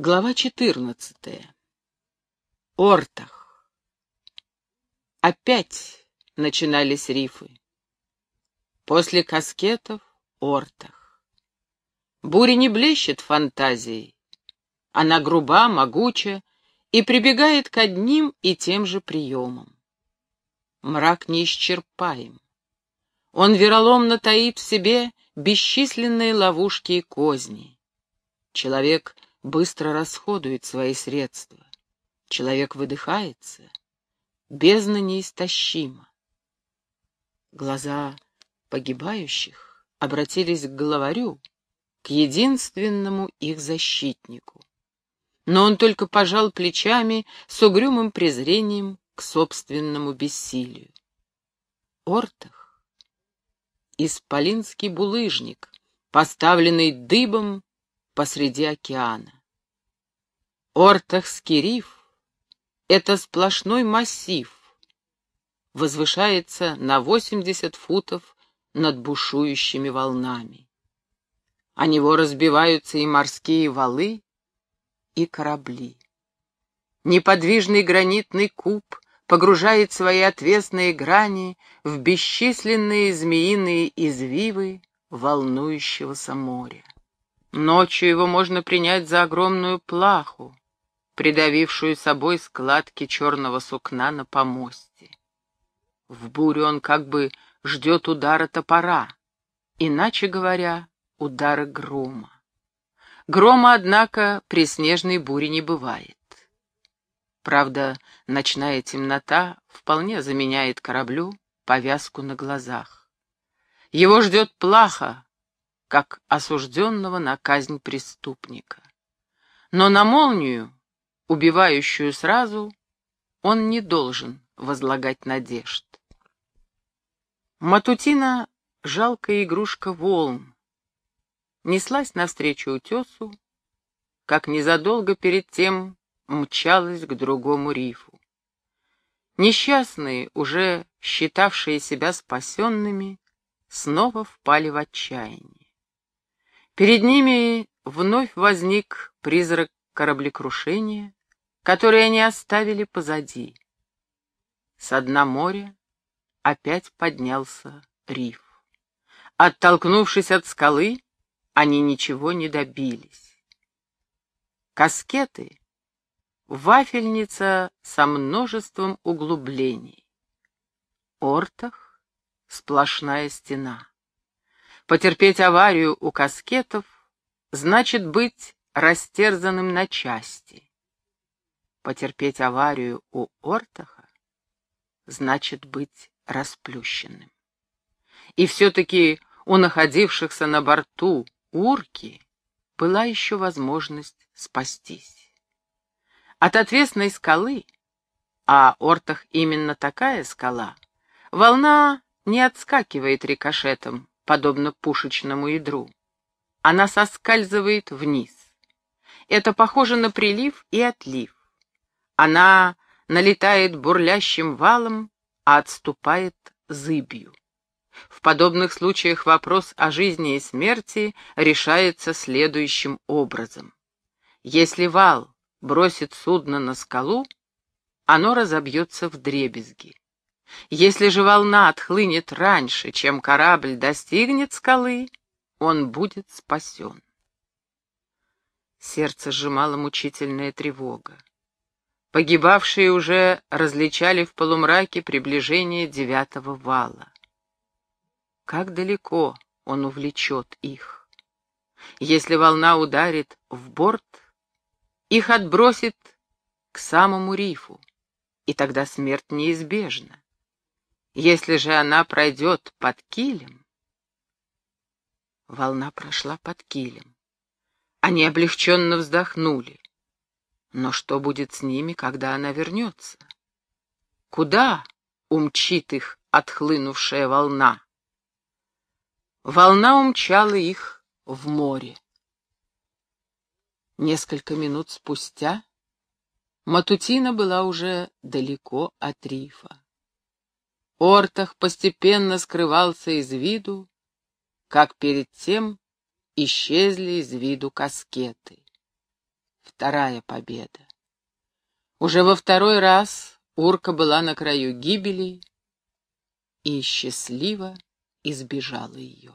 Глава четырнадцатая. Ортах. Опять начинались рифы. После каскетов — Ортах. Буря не блещет фантазией. Она груба, могуча и прибегает к одним и тем же приемам. Мрак неисчерпаем. Он вероломно таит в себе бесчисленные ловушки и козни. Человек — быстро расходует свои средства. Человек выдыхается, бездна неистощима. Глаза погибающих обратились к главарю, к единственному их защитнику. Но он только пожал плечами с угрюмым презрением к собственному бессилию. Ортах — исполинский булыжник, поставленный дыбом посреди океана. Ортахский риф — это сплошной массив, возвышается на 80 футов над бушующими волнами. О него разбиваются и морские валы, и корабли. Неподвижный гранитный куб погружает свои отвесные грани в бесчисленные змеиные извивы волнующегося моря. Ночью его можно принять за огромную плаху, придавившую собой складки черного сукна на помосте. В бурю он как бы ждет удара топора, иначе говоря, удара грома. Грома, однако, при снежной буре не бывает. Правда, ночная темнота вполне заменяет кораблю повязку на глазах. Его ждет плаха, как осужденного на казнь преступника. Но на молнию, убивающую сразу, он не должен возлагать надежд. Матутина — жалкая игрушка волн, неслась навстречу утесу, как незадолго перед тем мчалась к другому рифу. Несчастные, уже считавшие себя спасенными, снова впали в отчаяние. Перед ними вновь возник призрак кораблекрушения, который они оставили позади. С дна моря опять поднялся риф. Оттолкнувшись от скалы, они ничего не добились. Каскеты — вафельница со множеством углублений. Ортах — сплошная стена. Потерпеть аварию у каскетов значит быть растерзанным на части. Потерпеть аварию у Ортаха значит быть расплющенным. И все-таки у находившихся на борту урки была еще возможность спастись. От отвесной скалы, а Ортах именно такая скала, волна не отскакивает рикошетом, подобно пушечному ядру. Она соскальзывает вниз. Это похоже на прилив и отлив. Она налетает бурлящим валом, а отступает зыбью. В подобных случаях вопрос о жизни и смерти решается следующим образом. Если вал бросит судно на скалу, оно разобьется в дребезги. Если же волна отхлынет раньше, чем корабль достигнет скалы, он будет спасен. Сердце сжимало мучительная тревога. Погибавшие уже различали в полумраке приближение девятого вала. Как далеко он увлечет их? Если волна ударит в борт, их отбросит к самому рифу, и тогда смерть неизбежна. Если же она пройдет под килем... Волна прошла под килем. Они облегченно вздохнули. Но что будет с ними, когда она вернется? Куда умчит их отхлынувшая волна? Волна умчала их в море. Несколько минут спустя Матутина была уже далеко от рифа. Ортах постепенно скрывался из виду, как перед тем исчезли из виду каскеты. Вторая победа. Уже во второй раз Урка была на краю гибели и счастливо избежала ее.